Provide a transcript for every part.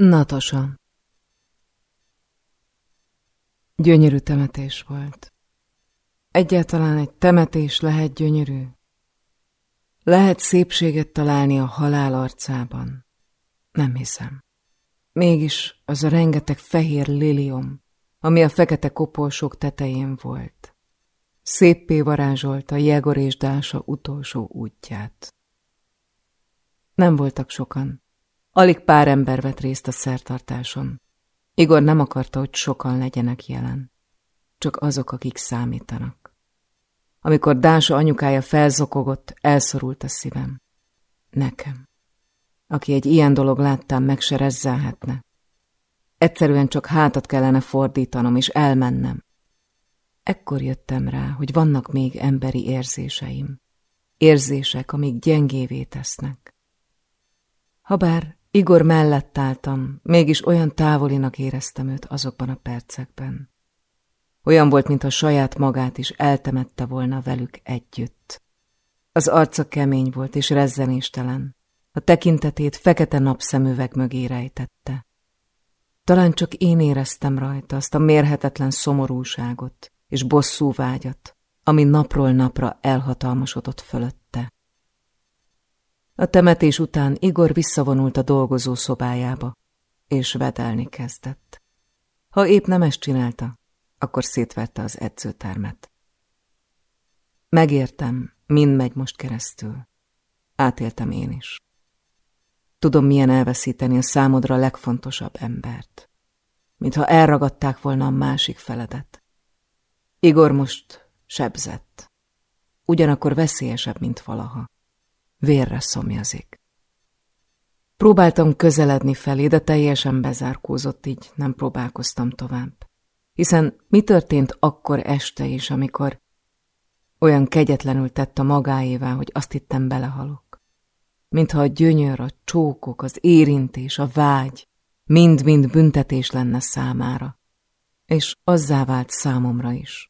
Natasa Gyönyörű temetés volt. Egyáltalán egy temetés lehet gyönyörű? Lehet szépséget találni a halál arcában? Nem hiszem. Mégis az a rengeteg fehér lilium, ami a fekete kopolsók tetején volt. Széppé varázsolta Jegor és Dása utolsó útját. Nem voltak sokan. Alig pár ember vett részt a szertartáson. Igor nem akarta, hogy sokan legyenek jelen. Csak azok, akik számítanak. Amikor Dása anyukája felzokogott, elszorult a szívem. Nekem. Aki egy ilyen dolog láttám, meg se rezzelhetne. Egyszerűen csak hátat kellene fordítanom, és elmennem. Ekkor jöttem rá, hogy vannak még emberi érzéseim. Érzések, amik gyengévé tesznek. Habár Igor mellett álltam, mégis olyan távolinak éreztem őt azokban a percekben. Olyan volt, mintha saját magát is eltemette volna velük együtt. Az arca kemény volt és rezzenéstelen. A tekintetét fekete napszemüveg mögé rejtette. Talán csak én éreztem rajta azt a mérhetetlen szomorúságot és bosszú vágyat, ami napról napra elhatalmasodott fölötte. A temetés után Igor visszavonult a dolgozó szobájába, és vedelni kezdett. Ha épp nem ezt csinálta, akkor szétverte az edzőtermet. Megértem, mind megy most keresztül. Átéltem én is. Tudom, milyen elveszíteni a számodra legfontosabb embert. Mintha elragadták volna a másik feledet. Igor most sebzett. Ugyanakkor veszélyesebb, mint valaha. Vérre szomjazik. Próbáltam közeledni felé, de teljesen bezárkózott, így nem próbálkoztam tovább. Hiszen mi történt akkor este is, amikor olyan kegyetlenül tett a magáévá, hogy azt hittem belehalok. Mintha a gyönyör, a csókok, az érintés, a vágy mind-mind büntetés lenne számára. És azzá vált számomra is.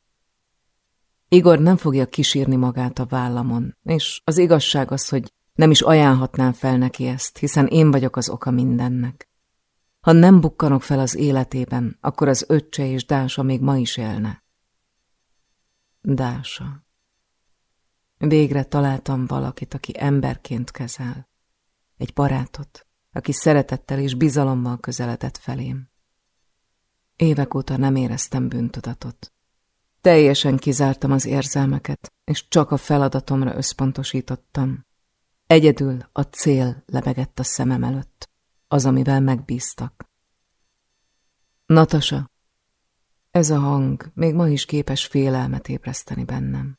Igor nem fogja kisírni magát a vállamon, és az igazság az, hogy nem is ajánlhatnám fel neki ezt, hiszen én vagyok az oka mindennek. Ha nem bukkanok fel az életében, akkor az öccse és Dása még ma is élne. Dása. Végre találtam valakit, aki emberként kezel. Egy barátot, aki szeretettel és bizalommal közeledett felém. Évek óta nem éreztem bűntudatot. Teljesen kizártam az érzelmeket, és csak a feladatomra összpontosítottam. Egyedül a cél lebegett a szemem előtt, az, amivel megbíztak. Natasa, ez a hang még ma is képes félelmet ébreszteni bennem.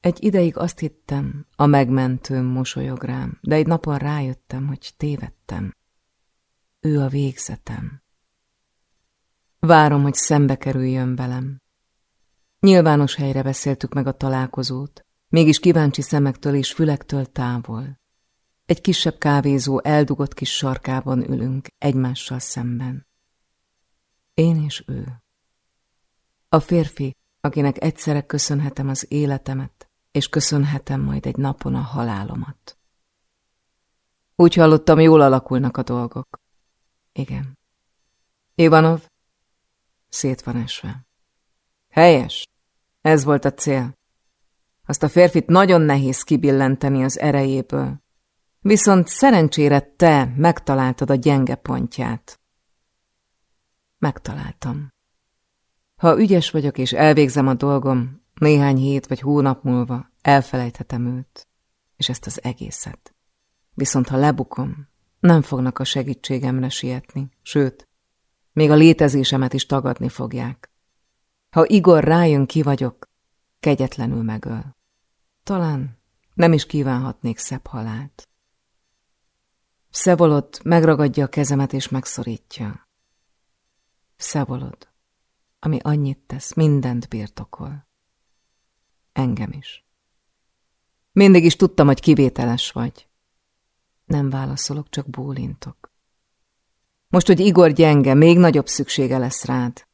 Egy ideig azt hittem, a megmentőm mosolyog rám, de egy napon rájöttem, hogy tévedtem. Ő a végzetem. Várom, hogy szembe kerüljön velem, Nyilvános helyre beszéltük meg a találkozót, mégis kíváncsi szemektől és fülektől távol. Egy kisebb kávézó eldugott kis sarkában ülünk, egymással szemben. Én és ő. A férfi, akinek egyszerre köszönhetem az életemet, és köszönhetem majd egy napon a halálomat. Úgy hallottam, jól alakulnak a dolgok. Igen. Ivanov? Szét van esve. Helyes. Ez volt a cél. Azt a férfit nagyon nehéz kibillenteni az erejéből. Viszont szerencsére te megtaláltad a gyenge pontját. Megtaláltam. Ha ügyes vagyok és elvégzem a dolgom, néhány hét vagy hónap múlva elfelejthetem őt, és ezt az egészet. Viszont ha lebukom, nem fognak a segítségemre sietni, sőt, még a létezésemet is tagadni fogják. Ha Igor rájön, ki vagyok, kegyetlenül megöl. Talán nem is kívánhatnék szebb halált. Szevolod megragadja a kezemet és megszorítja. Szevolod, ami annyit tesz, mindent birtokol. Engem is. Mindig is tudtam, hogy kivételes vagy. Nem válaszolok, csak bólintok. Most, hogy Igor gyenge, még nagyobb szüksége lesz rád.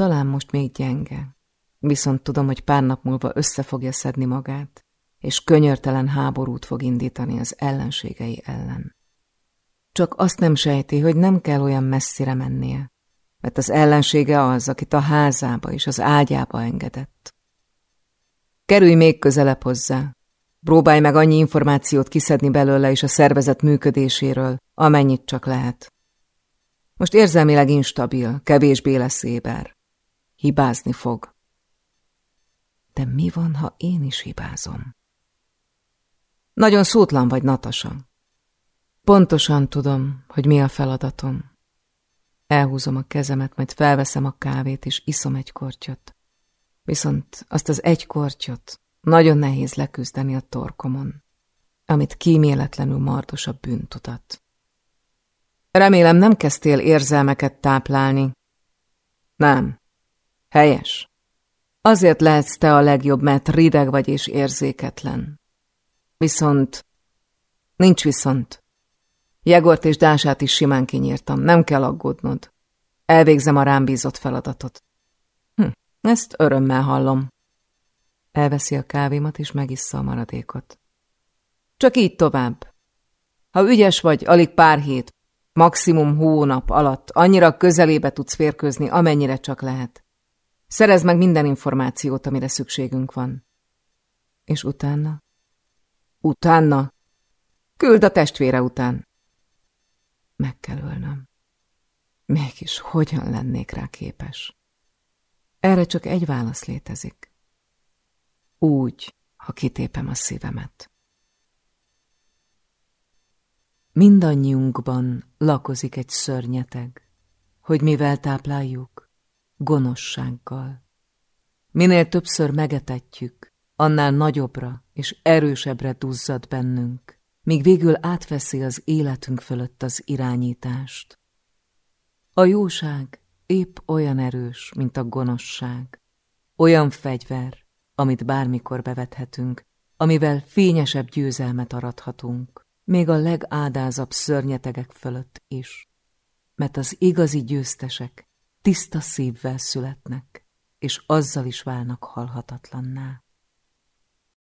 Talán most még gyenge, viszont tudom, hogy pár nap múlva össze fogja szedni magát, és könyörtelen háborút fog indítani az ellenségei ellen. csak azt nem sejti, hogy nem kell olyan messzire mennie, mert az ellensége az, akit a házába és az ágyába engedett. Kerülj még közelebb hozzá. Próbálj meg annyi információt kiszedni belőle és a szervezet működéséről, amennyit csak lehet. Most érzelmileg instabil, kevésbé lesz éber. Hibázni fog. De mi van, ha én is hibázom? Nagyon szótlan vagy, Natasa. Pontosan tudom, hogy mi a feladatom. Elhúzom a kezemet, majd felveszem a kávét, és iszom egy kortyot. Viszont azt az egy kortyot nagyon nehéz leküzdeni a torkomon, amit kíméletlenül mardos a bűntudat. Remélem nem kezdtél érzelmeket táplálni. Nem. Helyes. Azért lehetsz te a legjobb, mert rideg vagy és érzéketlen. Viszont... Nincs viszont. Jegort és Dását is simán kinyírtam, nem kell aggódnod. Elvégzem a rám bízott feladatot. Hm, ezt örömmel hallom. Elveszi a kávémat, és megissza a maradékot. Csak így tovább. Ha ügyes vagy, alig pár hét, maximum hónap alatt annyira közelébe tudsz férkőzni, amennyire csak lehet. Szerez meg minden információt, amire szükségünk van. És utána? Utána? Küld a testvére után. Meg kell ölnöm. Mégis hogyan lennék rá képes? Erre csak egy válasz létezik. Úgy, ha kitépem a szívemet. Mindannyiunkban lakozik egy szörnyeteg, hogy mivel tápláljuk, gonoszsággal. Minél többször megetetjük, annál nagyobbra és erősebbre duzzad bennünk, míg végül átveszi az életünk fölött az irányítást. A jóság épp olyan erős, mint a gonoszság. Olyan fegyver, amit bármikor bevethetünk, amivel fényesebb győzelmet arathatunk, még a legádázabb szörnyetegek fölött is. Mert az igazi győztesek tiszta szívvel születnek, és azzal is válnak halhatatlanná.